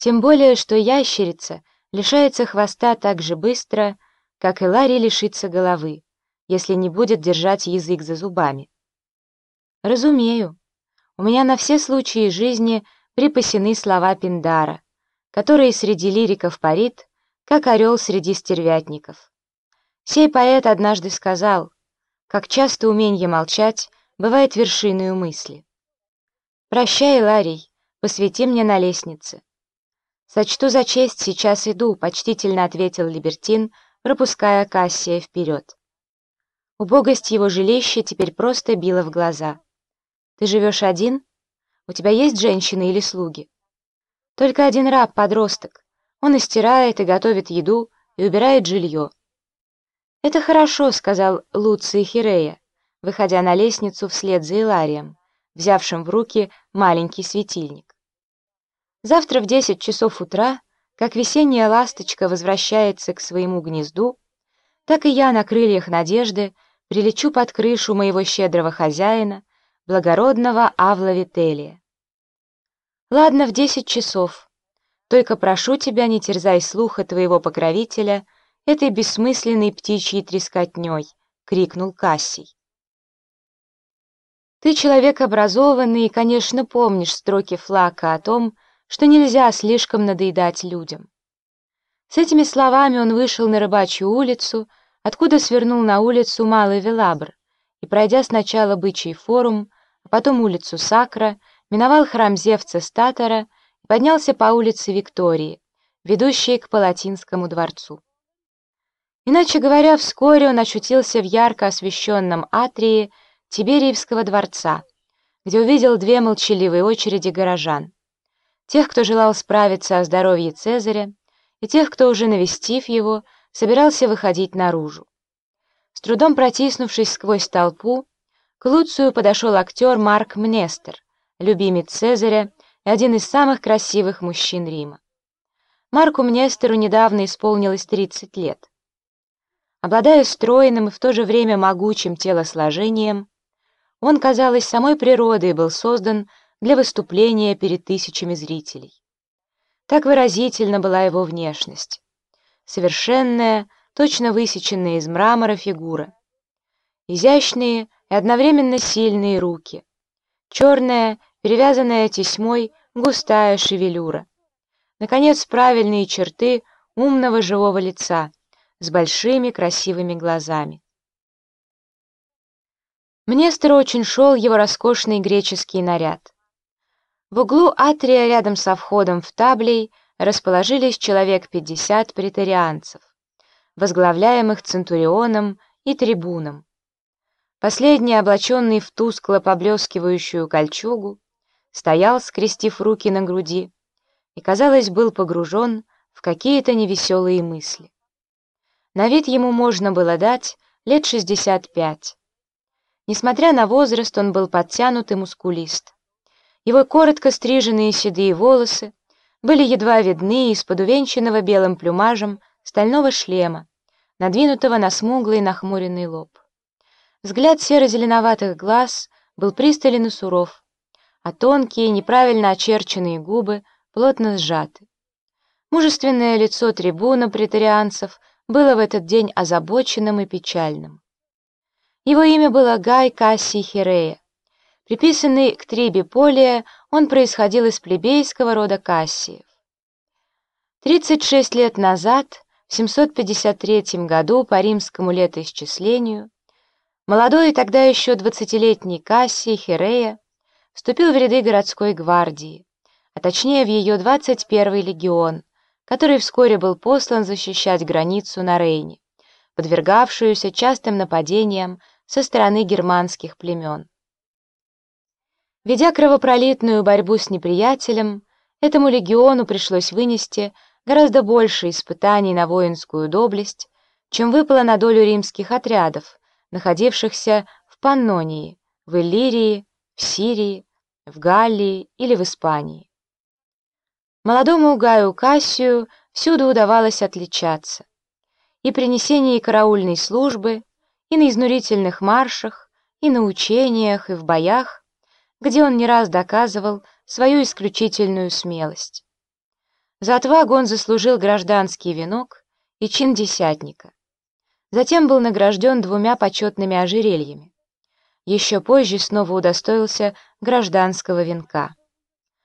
Тем более, что ящерица лишается хвоста так же быстро, как и Ларри лишится головы, если не будет держать язык за зубами. Разумею. У меня на все случаи жизни припасены слова Пиндара, которые среди лириков парит, как орел среди стервятников. Сей поэт однажды сказал, как часто умение молчать бывает вершиной мысли. «Прощай, Ларий, посвети мне на лестнице». «Сочту за честь, сейчас иду», — почтительно ответил Либертин, пропуская Кассия вперед. Убогость его жилища теперь просто била в глаза. «Ты живешь один? У тебя есть женщины или слуги?» «Только один раб, подросток. Он и стирает, и готовит еду, и убирает жилье». «Это хорошо», — сказал Луций Хирея, выходя на лестницу вслед за Иларием, взявшим в руки маленький светильник. Завтра в десять часов утра, как весенняя ласточка возвращается к своему гнезду, так и я на крыльях надежды прилечу под крышу моего щедрого хозяина, благородного Авла Вителия. Ладно, в десять часов. Только прошу тебя, не терзай слуха твоего покровителя этой бессмысленной птичьей трескотней, крикнул Кассий. Ты человек образованный и, конечно, помнишь строки Флака о том, что нельзя слишком надоедать людям. С этими словами он вышел на рыбачью улицу, откуда свернул на улицу Малый Велабр, и, пройдя сначала бычий форум, а потом улицу Сакра, миновал храм Зевца Статора и поднялся по улице Виктории, ведущей к Палатинскому дворцу. Иначе говоря, вскоре он очутился в ярко освещенном атрии Тибериевского дворца, где увидел две молчаливые очереди горожан тех, кто желал справиться о здоровье Цезаря, и тех, кто, уже навестив его, собирался выходить наружу. С трудом протиснувшись сквозь толпу, к Луцию подошел актер Марк Мнестер, любимец Цезаря и один из самых красивых мужчин Рима. Марку Мнестеру недавно исполнилось 30 лет. Обладая стройным и в то же время могучим телосложением, он, казалось, самой природой был создан для выступления перед тысячами зрителей. Так выразительна была его внешность. Совершенная, точно высеченная из мрамора фигура. Изящные и одновременно сильные руки. Черная, перевязанная тесьмой, густая шевелюра. Наконец, правильные черты умного живого лица с большими красивыми глазами. Мнестеру очень шел его роскошный греческий наряд. В углу атрия рядом со входом в таблей расположились человек пятьдесят претарианцев, возглавляемых центурионом и трибуном. Последний, облаченный в тускло поблескивающую кольчугу, стоял, скрестив руки на груди, и, казалось, был погружен в какие-то невеселые мысли. На вид ему можно было дать лет шестьдесят пять. Несмотря на возраст, он был подтянут и мускулист. Его коротко стриженные седые волосы были едва видны из-под увенчанного белым плюмажем стального шлема, надвинутого на смуглый нахмуренный лоб. Взгляд серо-зеленоватых глаз был пристален и суров, а тонкие, неправильно очерченные губы плотно сжаты. Мужественное лицо трибуна претарианцев было в этот день озабоченным и печальным. Его имя было Гай Кассий Хирея, Приписанный к трибе Полия, он происходил из плебейского рода Кассиев. 36 лет назад, в 753 году по римскому летоисчислению, молодой тогда еще двадцатилетний Кассий Херея вступил в ряды городской гвардии, а точнее в ее 21-й легион, который вскоре был послан защищать границу на Рейне, подвергавшуюся частым нападениям со стороны германских племен. Ведя кровопролитную борьбу с неприятелем, этому легиону пришлось вынести гораздо больше испытаний на воинскую доблесть, чем выпало на долю римских отрядов, находившихся в Паннонии, в Иллирии, в Сирии, в Галлии или в Испании. Молодому Гаю Кассию всюду удавалось отличаться. И при несении караульной службы, и на изнурительных маршах, и на учениях, и в боях, где он не раз доказывал свою исключительную смелость. За отвагу он заслужил гражданский венок и чин десятника. Затем был награжден двумя почетными ожерельями. Еще позже снова удостоился гражданского венка.